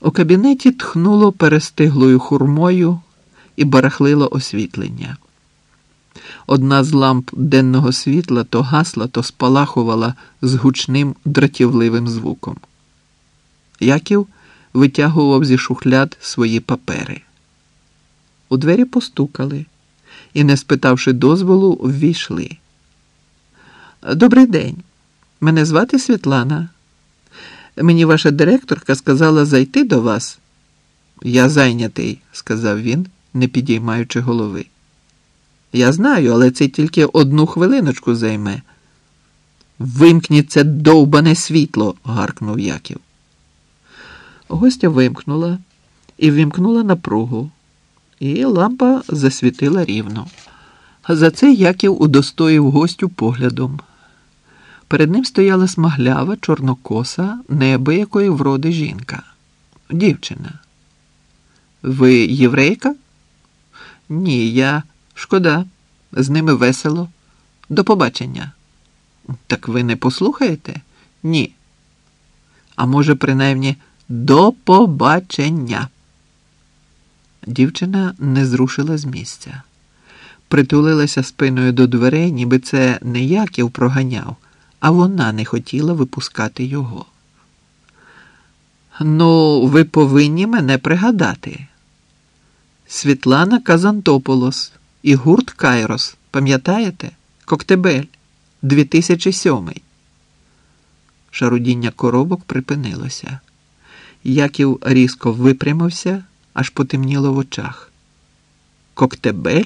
У кабінеті тхнуло перестиглою хурмою і барахлило освітлення. Одна з ламп денного світла то гасла, то спалахувала з гучним дратівливим звуком. Яків витягував зі шухляд свої папери. У двері постукали і, не спитавши дозволу, ввійшли. Добрий день. Мене звати Світлана. Мені ваша директорка сказала зайти до вас. Я зайнятий, сказав він, не підіймаючи голови. Я знаю, але це тільки одну хвилиночку займе. Вимкніть це довбане світло, гаркнув Яків. Гостя вимкнула і вимкнула напругу, і лампа засвітила рівно. За це Яків удостоїв гостю поглядом. Перед ним стояла смаглява, чорнокоса, неабиякої вроди жінка. Дівчина. Ви єврейка? Ні, я шкода. З ними весело. До побачення. Так ви не послухаєте? Ні. А може, принаймні, до побачення. Дівчина не зрушила з місця. Притулилася спиною до дверей, ніби це не Яків проганяв а вона не хотіла випускати його. Ну, ви повинні мене пригадати. Світлана Казантополос і гурт Кайрос, пам'ятаєте? Коктебель 2007. Шарудіння коробок припинилося. Яків різко випрямився, аж потемніло в очах. Коктебель?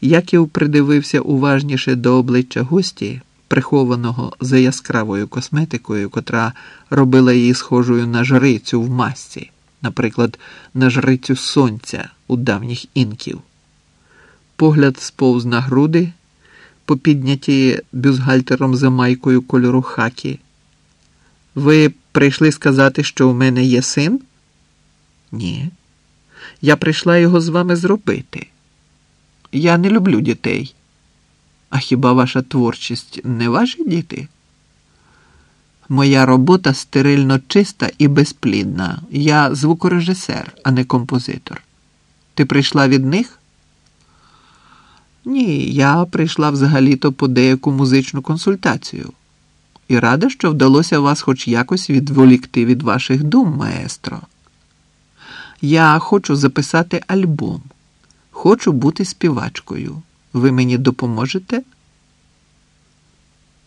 Яків придивився уважніше до обличчя гості прихованого за яскравою косметикою, котра робила її схожою на жрицю в масці, наприклад, на жрицю сонця у давніх інків. Погляд сповз на груди, попідняті бюзгальтером за майкою кольору хакі. Ви прийшли сказати, що у мене є син? Ні. Я прийшла його з вами зробити. Я не люблю дітей. А хіба ваша творчість не ваші діти? Моя робота стерильно чиста і безплідна. Я звукорежисер, а не композитор. Ти прийшла від них? Ні, я прийшла взагалі-то по деяку музичну консультацію. І рада, що вдалося вас хоч якось відволікти від ваших дум, маестро. Я хочу записати альбом, хочу бути співачкою. Ви мені допоможете?